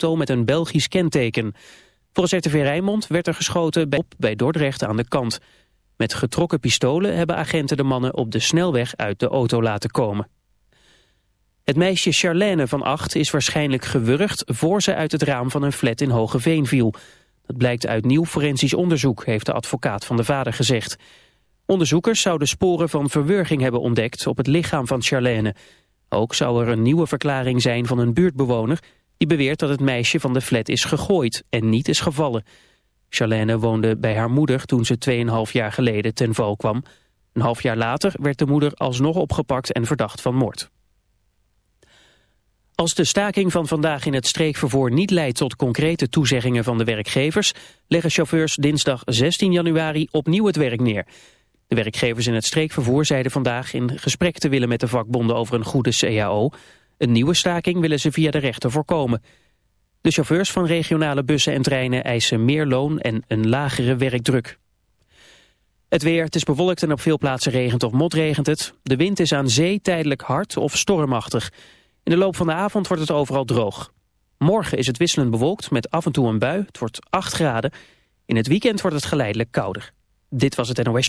auto met een Belgisch kenteken. Volgens RTV Rijnmond werd er geschoten bij, bij Dordrecht aan de kant. Met getrokken pistolen hebben agenten de mannen op de snelweg uit de auto laten komen. Het meisje Charlène van acht is waarschijnlijk gewurgd voor ze uit het raam van een flat in Hogeveen viel. Dat blijkt uit nieuw forensisch onderzoek, heeft de advocaat van de vader gezegd. Onderzoekers zouden sporen van verwurging hebben ontdekt op het lichaam van Charlène. Ook zou er een nieuwe verklaring zijn van een buurtbewoner... die beweert dat het meisje van de flat is gegooid en niet is gevallen. Charlène woonde bij haar moeder toen ze 2,5 jaar geleden ten val kwam. Een half jaar later werd de moeder alsnog opgepakt en verdacht van moord. Als de staking van vandaag in het streekvervoer niet leidt tot concrete toezeggingen van de werkgevers, leggen chauffeurs dinsdag 16 januari opnieuw het werk neer. De werkgevers in het streekvervoer zeiden vandaag in gesprek te willen met de vakbonden over een goede CAO. Een nieuwe staking willen ze via de rechter voorkomen. De chauffeurs van regionale bussen en treinen eisen meer loon en een lagere werkdruk. Het weer, het is bewolkt en op veel plaatsen regent of motregent het. De wind is aan zee tijdelijk hard of stormachtig. In de loop van de avond wordt het overal droog. Morgen is het wisselend bewolkt met af en toe een bui. Het wordt 8 graden. In het weekend wordt het geleidelijk kouder. Dit was het NOS.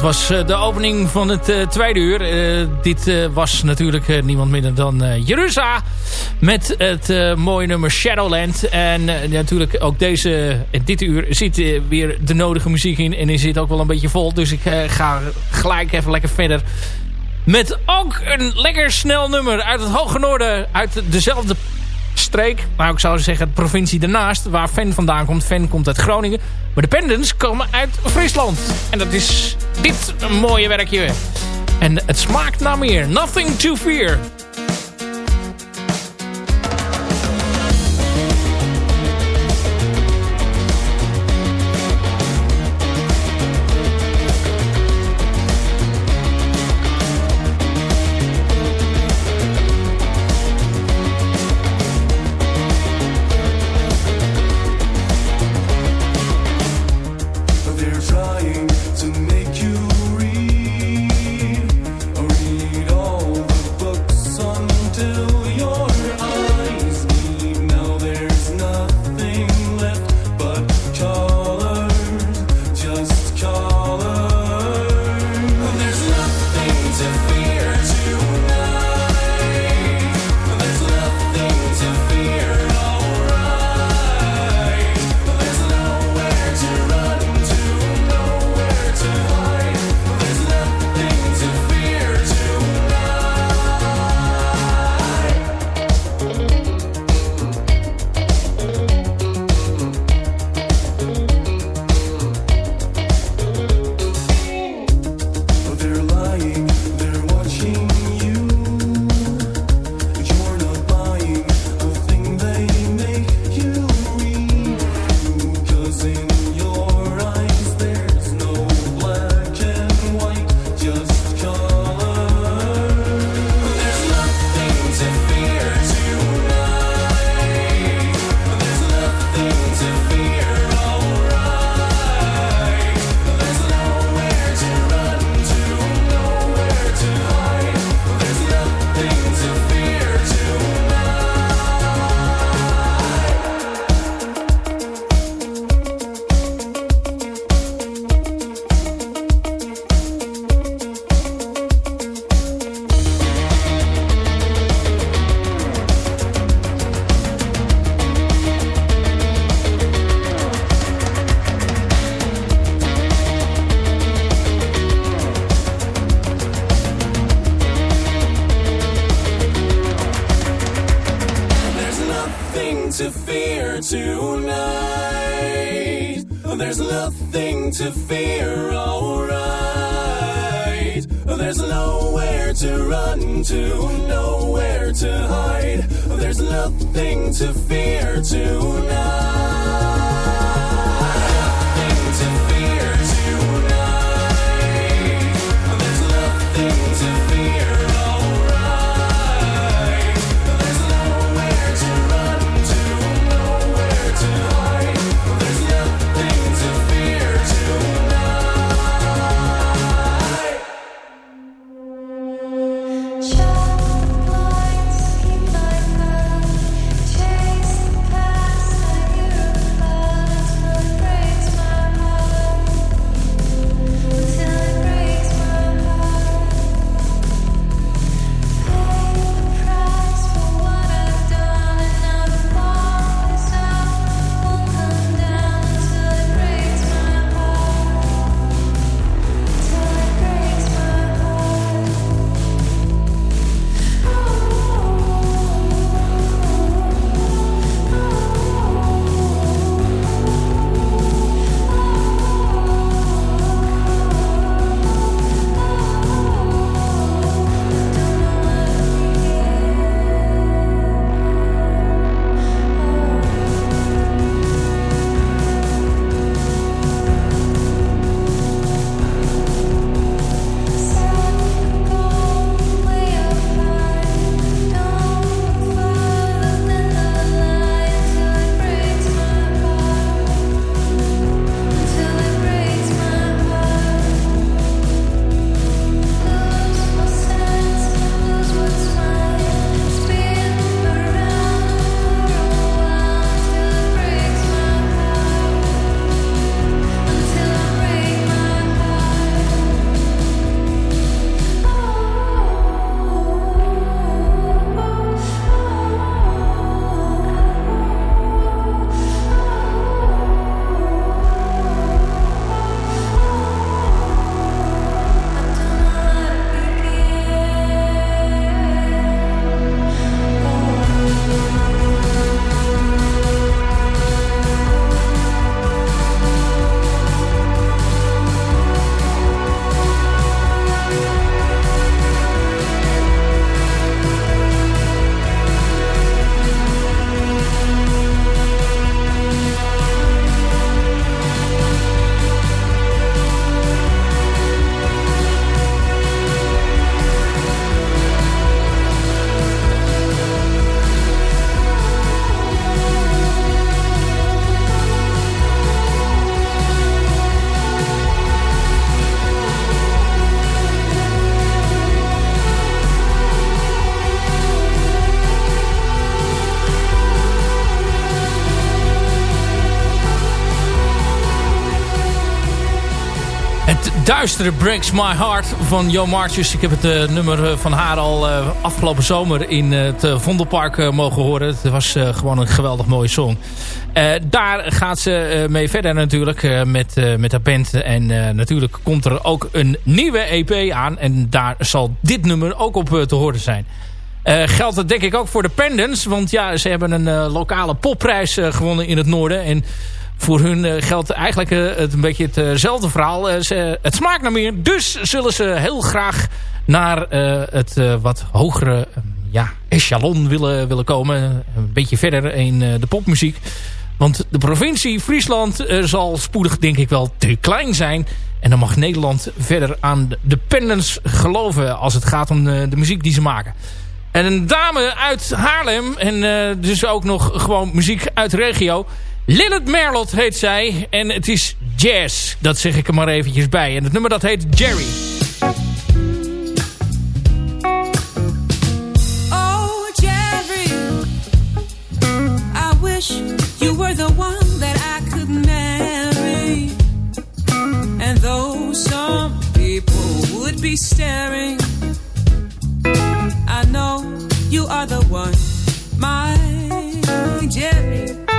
Dat was eh, de opening van het uh, tweede uur. Uh, dit was natuurlijk niemand minder dan Jerusa. Met het mooie nummer Shadowland. En natuurlijk ook deze, dit uur zit weer de nodige muziek in. En die zit ook wel een beetje vol. Dus ik ga gelijk even lekker verder. Met ook een lekker snel nummer uit het Hoge Noorden. Uit dezelfde streek. Maar ik zou zeggen de provincie daarnaast. Waar Fan vandaan komt. Fan komt uit Groningen. Maar de Pendants komen uit Friesland. En dat is dit mooie werkje. En het smaakt naar meer. Nothing to fear. to feel. Duistere Breaks My Heart van Jo Marches. Ik heb het uh, nummer van haar al uh, afgelopen zomer in het uh, Vondelpark mogen horen. Het was gewoon een geweldig mooie song. daar gaat ze mee verder natuurlijk met, met haar band. En natuurlijk komt er ook een nieuwe EP aan. En daar zal dit nummer ook op te horen zijn. geldt dat denk ik ook voor de Pendants. Want ja, ze hebben een lokale popprijs gewonnen in het noorden. En voor hun uh, geldt eigenlijk uh, het een beetje hetzelfde verhaal. Uh, ze, het smaakt naar meer. Dus zullen ze heel graag naar het wat hogere ja, echelon willen, willen komen. Een beetje verder in de popmuziek. Want de provincie Friesland zal spoedig denk ik wel te klein zijn. En dan mag Nederland verder aan de pendants geloven als het gaat om de, de muziek die ze maken. En een dame uit Haarlem en dus ook nog gewoon muziek uit de regio... Lilith Merlot heet zij. En het is jazz. Dat zeg ik er maar eventjes bij. En het nummer dat heet Jerry. Oh, Jerry. I wish you were the one that I could marry. And though some people would be staring, I know you are the one, my Jerry.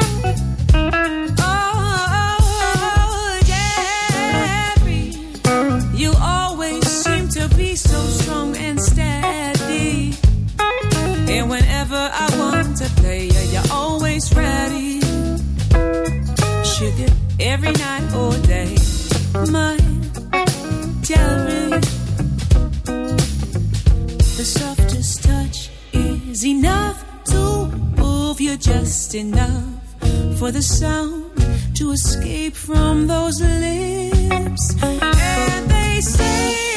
Every night or day. My Jerry, the softest touch is enough to move you just enough for the sound to escape from those lips. And they say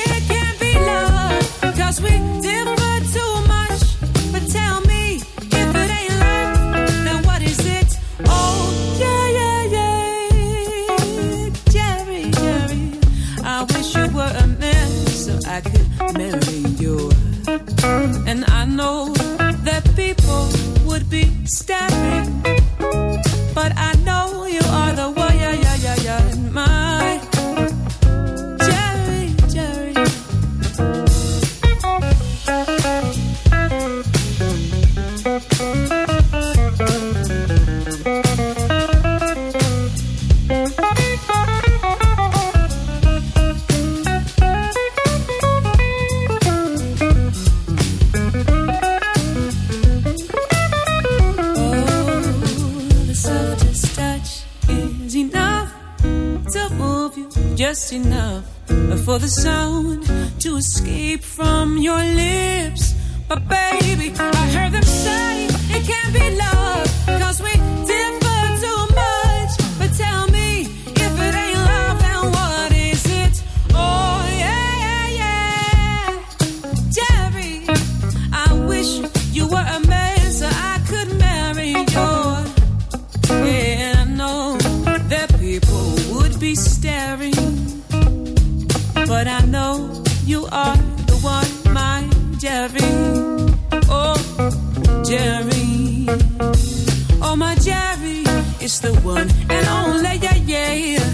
is the one and only, yeah, yeah.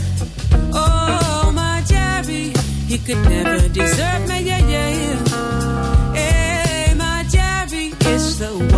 Oh, my Jerry, he could never desert me, yeah, yeah. Hey, my Jerry is the one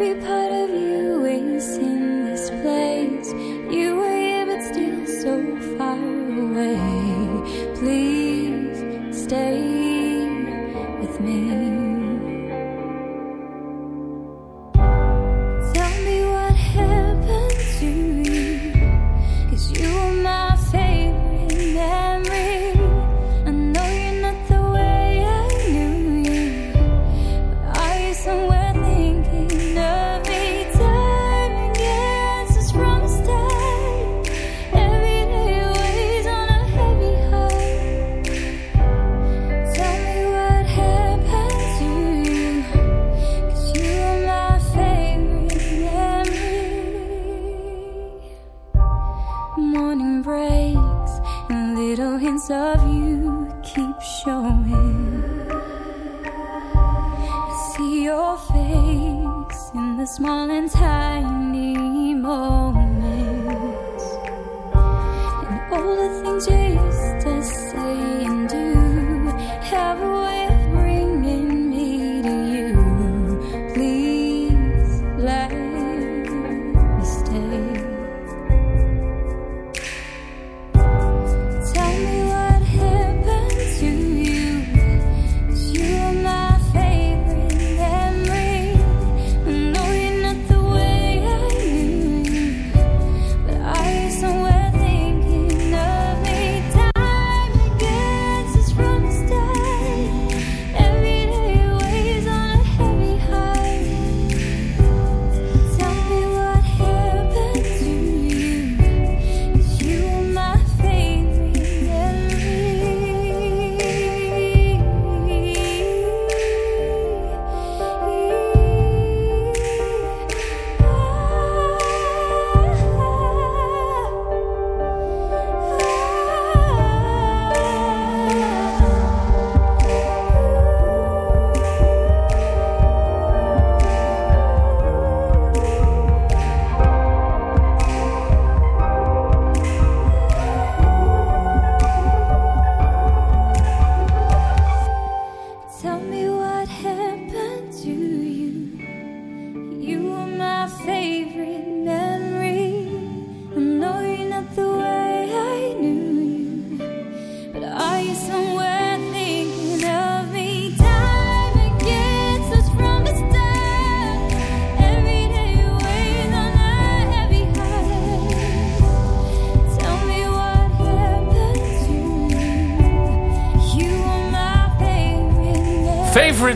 every person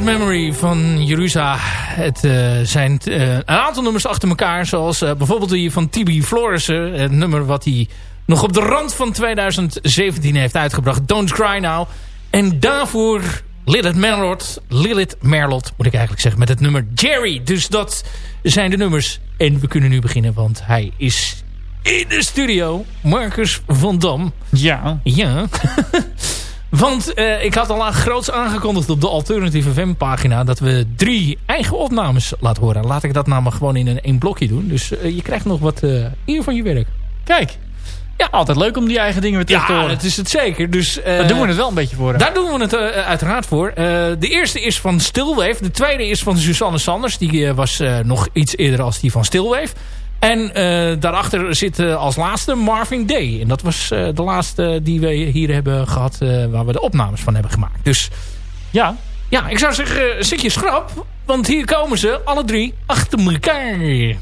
memory. Van Jerusa. Het eh, zijn eh, een aantal nummers achter elkaar. Zoals eh, bijvoorbeeld die van Tibi Florissen. Het nummer wat hij nog op de rand van 2017 heeft uitgebracht. Don't Cry Now. En daarvoor Lilith Merlot. Lilith Merlot moet ik eigenlijk zeggen. Met het nummer Jerry. Dus dat zijn de nummers. En we kunnen nu beginnen. Want hij is in de studio. Marcus van Dam. Ja. Ja. Want eh, ik had al groots aangekondigd op de Alternative FM pagina... dat we drie eigen opnames laten horen. Laat ik dat nou maar gewoon in een één blokje doen. Dus eh, je krijgt nog wat eh eer van je werk. Kijk. Ja, altijd leuk om die eigen dingen weer terug te Ja, horen. dat is het zeker. Dus, Daar doen we het wel een beetje voor. hè? Daar doen we het uiteraard voor. De eerste is van Stillwave. De tweede is van Suzanne Sanders. Die was nog iets eerder als die van Stillwave. En eh, daarachter zit eh, als laatste Marvin Day. En dat was eh, de laatste die we hier hebben gehad... eh, waar we de opnames van hebben gemaakt. Dus Ja. ja, ik zou zeggen, zit je schrap. Want hier komen ze, alle drie, achter elkaar.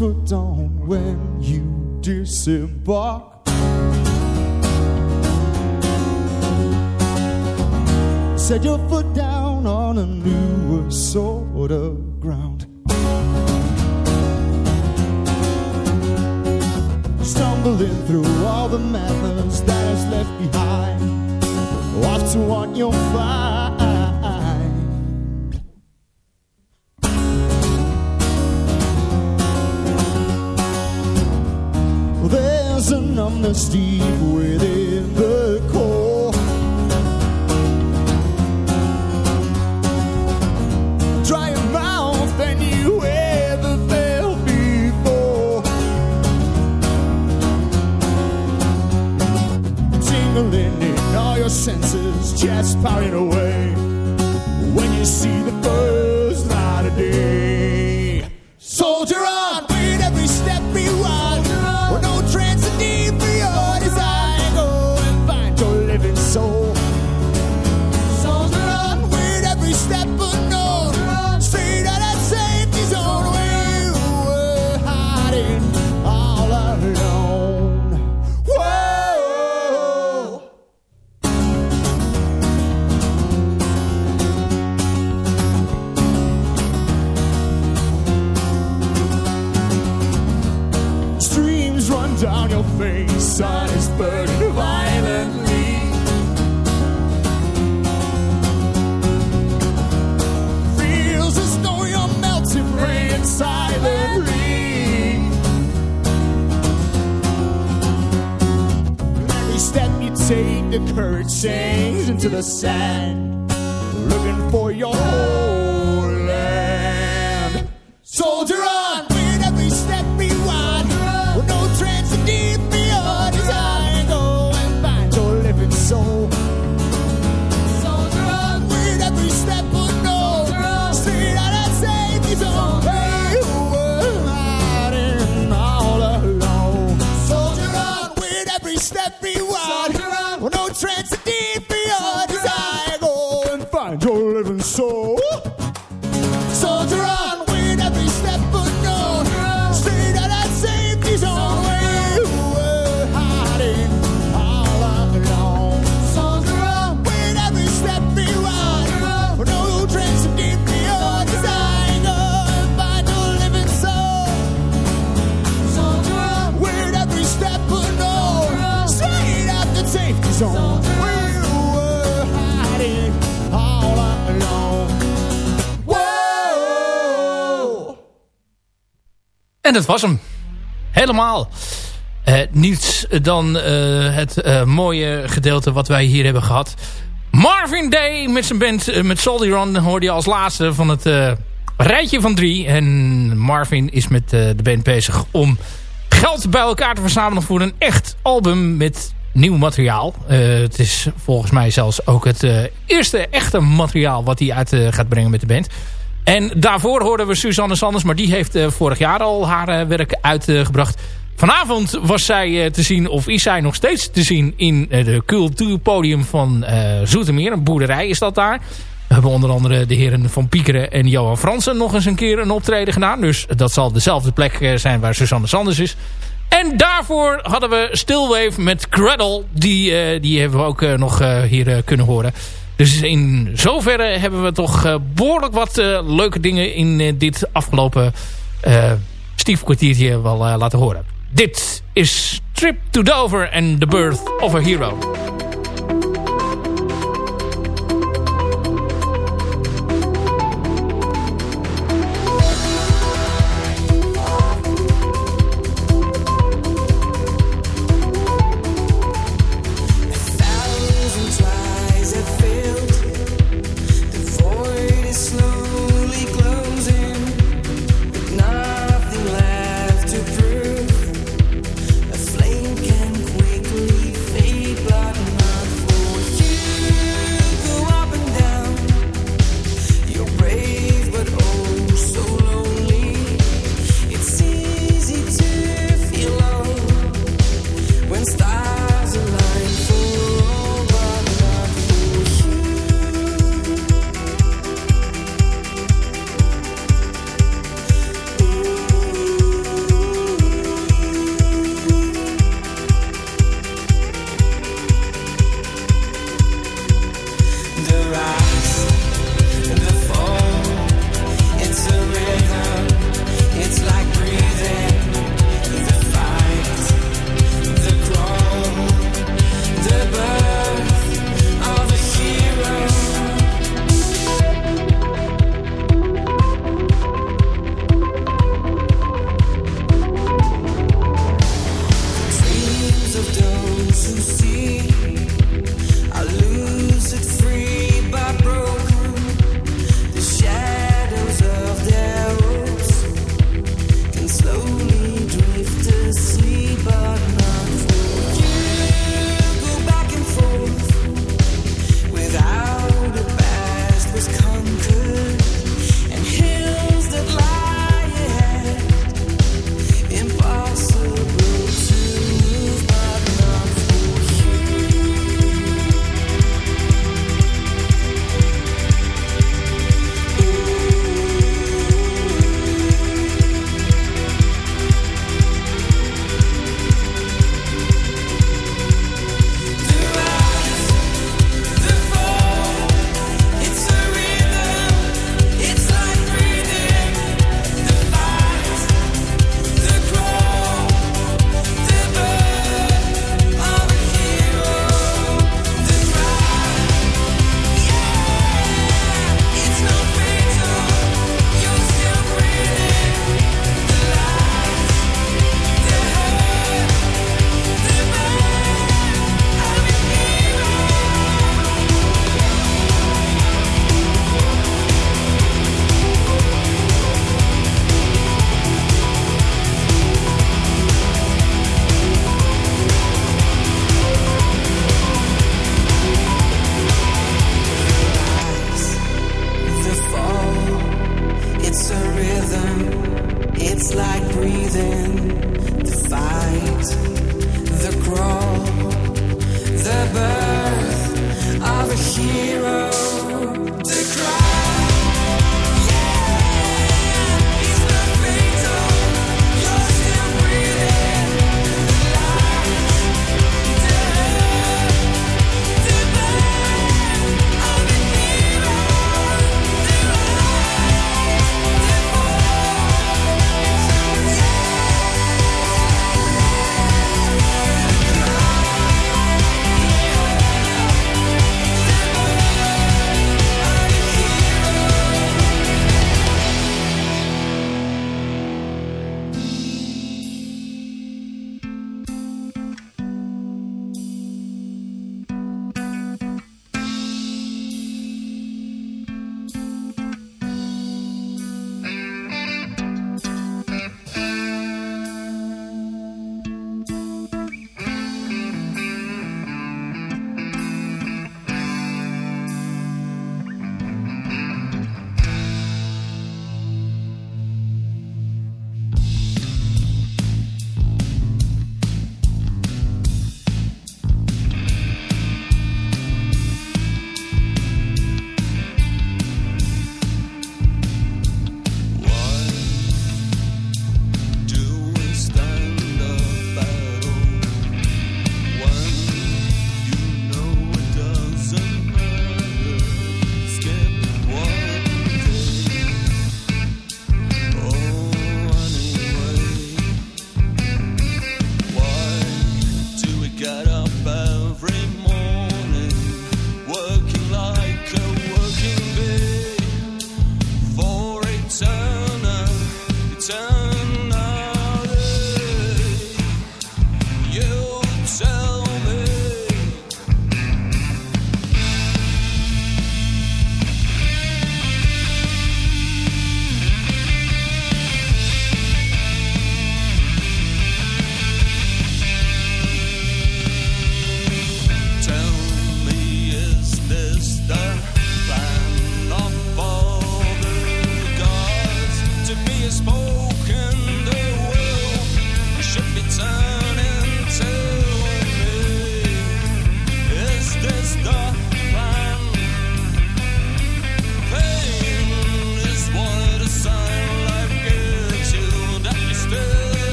For dawn when you disembark. Set your foot down on a newer sort of ground. Stumbling through all the methods that is left behind. Off to what you'll find. the steep way. everyone. En dat was hem. Helemaal. Eh, niets dan eh, het eh, mooie gedeelte wat wij hier hebben gehad. Marvin Day met zijn band, met Soldier hoorde je als laatste van het rijtje van drie. En Marvin is met de band bezig om geld bij elkaar te verzamelen voor een echt album met nieuw materiaal. Het is volgens mij zelfs ook het eerste echte materiaal wat hij uit gaat brengen met de band. En daarvoor hoorden we Suzanne Sanders, maar die heeft eh, vorig jaar al haar eh, werk uitgebracht. Vanavond was zij eh, te zien, of is zij nog steeds te zien in de cultuurpodium van Zoetermeer. Een boerderij is dat daar. We hebben onder andere de heren Van Piekeren en Johan Fransen nog eens een keer een optreden gedaan. Dus dat zal dezelfde plek zijn waar Suzanne Sanders is. En daarvoor hadden we Stillwave met Cradle. Die, die hebben we ook nog hier kunnen horen. Dus in zoverre hebben we toch behoorlijk wat leuke dingen in dit afgelopen stiefkwartiertje wel laten horen. Dit is Trip to Dover and the Birth of a Hero.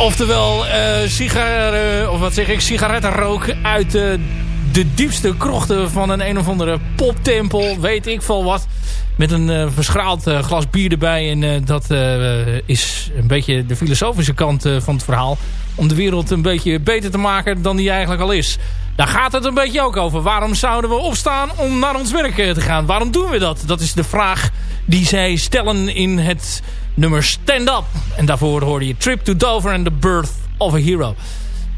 Oftewel, eh sigar, of wat zeg ik, sigarettenrook uit eh, de diepste krochten van een een of andere poptempel. Weet ik veel wat. Met een eh, verschraald glas bier erbij. En dat is een beetje de filosofische kant van het verhaal. Om de wereld een beetje beter te maken dan die eigenlijk al is. Daar gaat het een beetje ook over. Waarom zouden we opstaan om naar ons werk te gaan? Waarom doen we dat? Dat is de vraag die zij stellen in het nummer Stand Up. En daarvoor hoorde je Trip to Dover and the Birth of a Hero.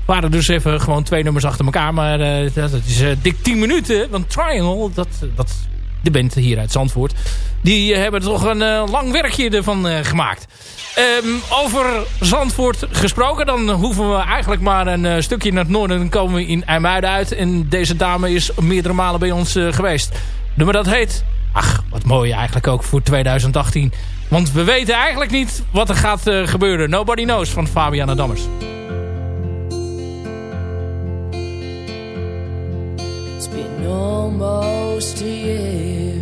Waren dus even gewoon twee nummers achter elkaar. Maar eh, dat, is eh, dik 10 minuten. Want Triangle, dat, dat, de band hier uit Zandvoort... die hebben toch een eh, lang werkje ervan eh, gemaakt. Ehm, over Zandvoort gesproken, dan hoeven we eigenlijk maar een eh, stukje naar het noorden. Dan komen we in IJmuiden uit. En deze dame is meerdere malen bij ons eh, geweest. Nummer dat heet... Ach, wat mooi eigenlijk ook voor 2018. Want we weten eigenlijk niet wat er gaat eh, gebeuren. Nobody knows van Fabiana Dammers. It's been almost a year.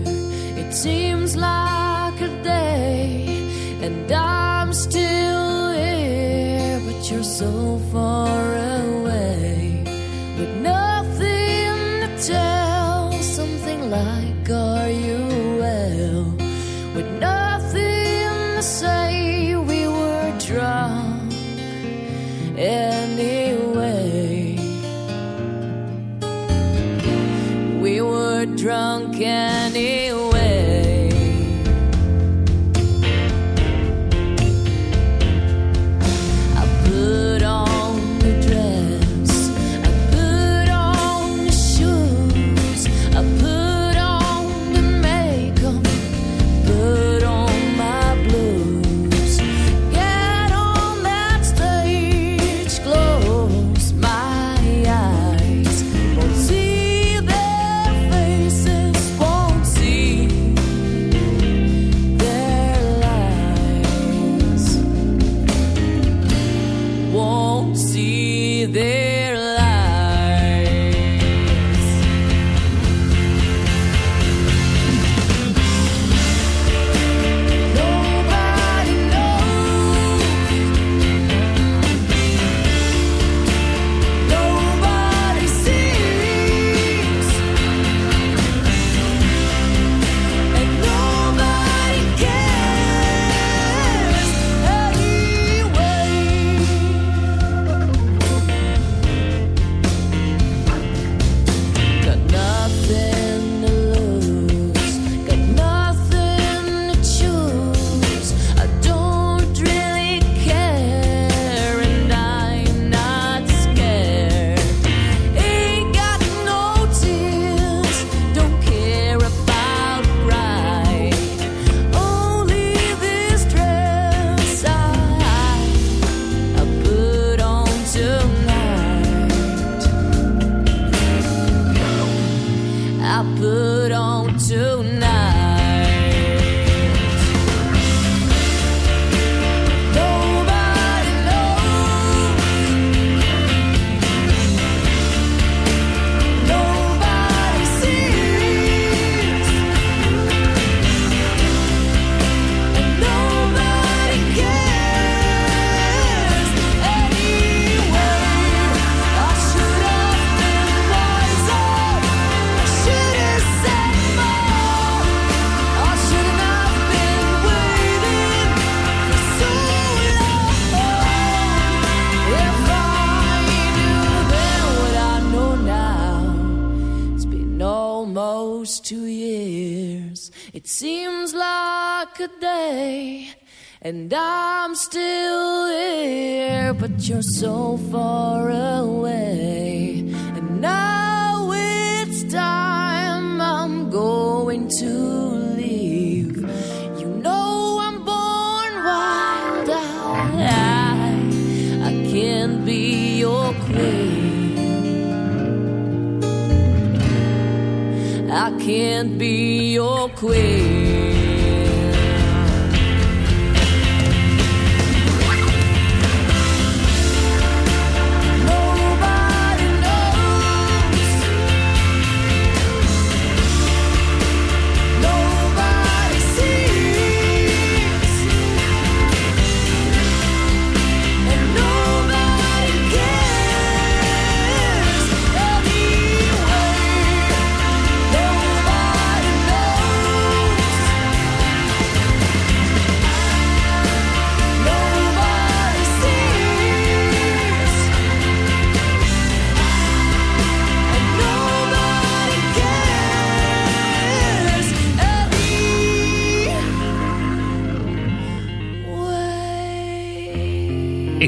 It seems like a day, and I'm still here, but you're so And I'm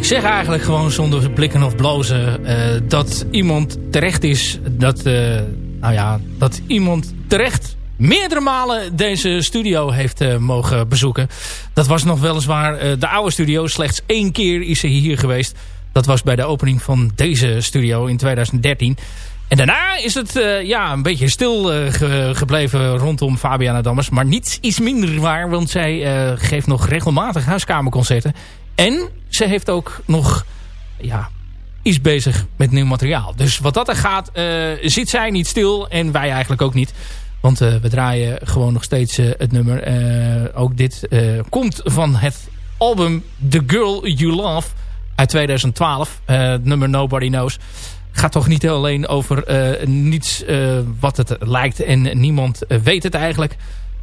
ik zeg eigenlijk gewoon zonder blikken of blozen... eh, dat iemand terecht is... Dat, eh, nou ja, dat iemand terecht meerdere malen deze studio heeft eh, mogen bezoeken. Dat was nog weliswaar de oude studio. Slechts één keer is ze hier geweest. Dat was bij de opening van deze studio in 2013. En daarna is het ja, een beetje stil ge gebleven rondom Fabiana Dammers. Maar niets is minder waar, want zij geeft nog regelmatig huiskamerconcerten. En ze heeft ook nog ja, is bezig met nieuw materiaal. Dus wat dat er gaat, zit zij niet stil en wij eigenlijk ook niet. Want we draaien gewoon nog steeds het nummer. ook dit komt van het album The Girl You Love uit 2012. het nummer Nobody Knows gaat toch niet alleen over niets wat het lijkt en niemand weet het eigenlijk.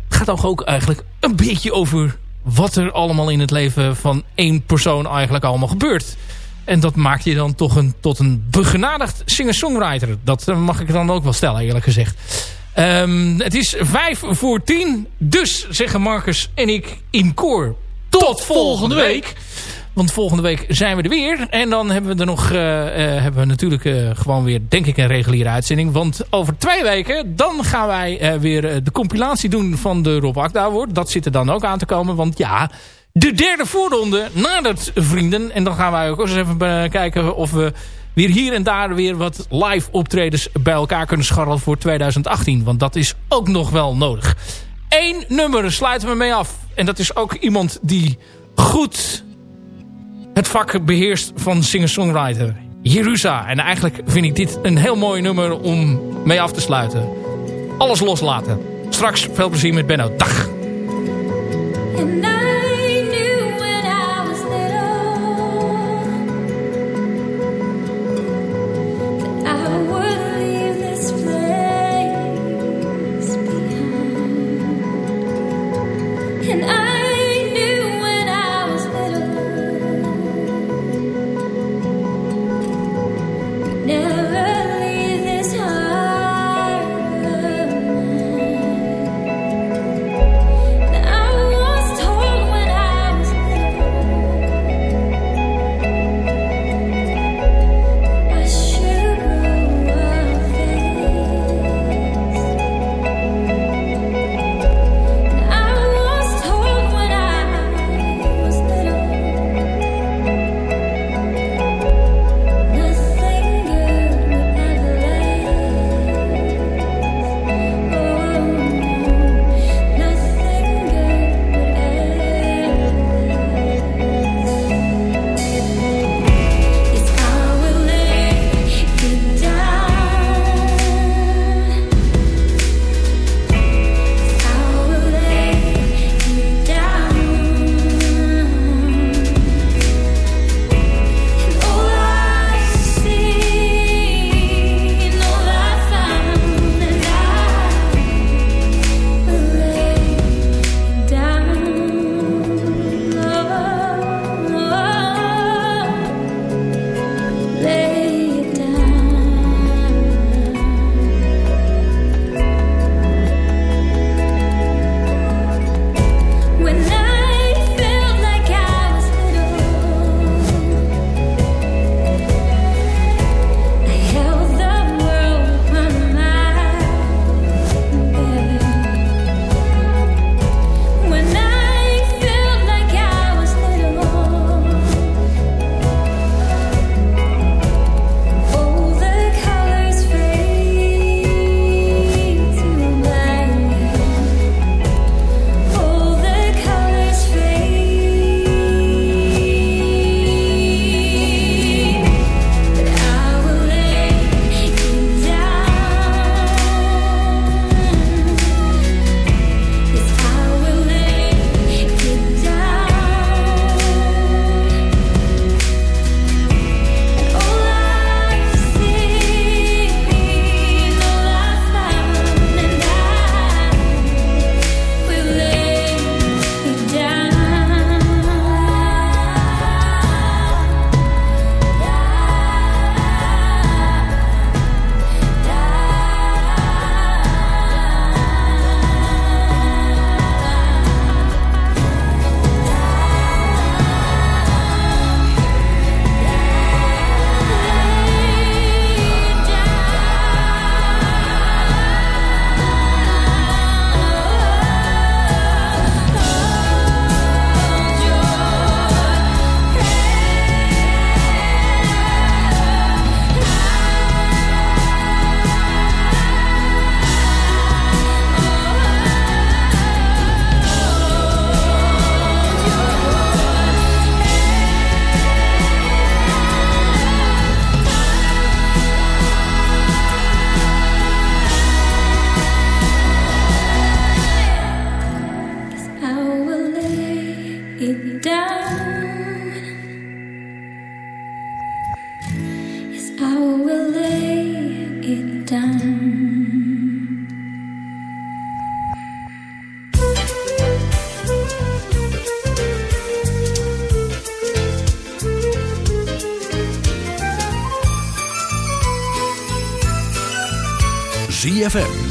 Het gaat toch ook eigenlijk een beetje over wat er allemaal in het leven van één persoon eigenlijk allemaal gebeurt. En dat maakt je dan toch een, tot een begenadigd singer-songwriter. Dat mag ik dan ook wel stellen eerlijk gezegd. Um, het is vijf voor tien. Dus zeggen Marcus en ik in koor. Tot, volgende week. Want volgende week zijn we er weer. En dan hebben we er nog, uh, uh, hebben we natuurlijk uh, gewoon weer, denk ik, een reguliere uitzending. Want over twee weken, dan gaan wij weer de compilatie doen van de Rob Akda. Dat zit er dan ook aan te komen. Want ja, de derde voorronde nadert, vrienden. En dan gaan wij ook eens even kijken of we weer hier en daar weer wat live optredens bij elkaar kunnen scharrelen voor 2018. Want dat is ook nog wel nodig. Eén nummer sluiten we mee af. En dat is ook iemand die goed het vak beheerst van singer-songwriter. Jerusa. En eigenlijk vind ik dit een heel mooi nummer om mee af te sluiten. Alles loslaten. Straks veel plezier met Benno. Dag!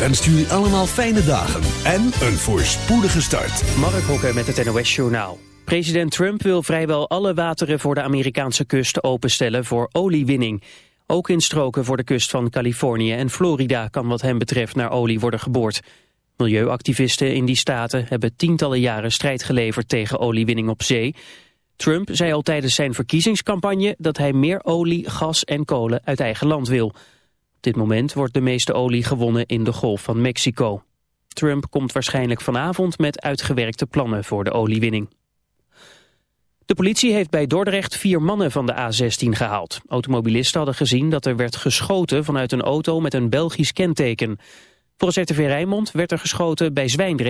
Wenst jullie allemaal fijne dagen en een voorspoedige start. Mark Hokker met het NOS Journaal. President Trump wil vrijwel alle wateren voor de Amerikaanse kust openstellen voor oliewinning. Ook in stroken voor de kust van Californië en Florida kan wat hem betreft naar olie worden geboord. Milieuactivisten in die staten hebben tientallen jaren strijd geleverd tegen oliewinning op zee. Trump zei al tijdens zijn verkiezingscampagne dat hij meer olie, gas en kolen uit eigen land wil. Op dit moment wordt de meeste olie gewonnen in de Golf van Mexico. Trump komt waarschijnlijk vanavond met uitgewerkte plannen voor de oliewinning. De politie heeft bij Dordrecht vier mannen van de A16 gehaald. Automobilisten hadden gezien dat er werd geschoten vanuit een auto met een Belgisch kenteken. Volgens RTV Rijnmond werd er geschoten bij Zwijndrecht.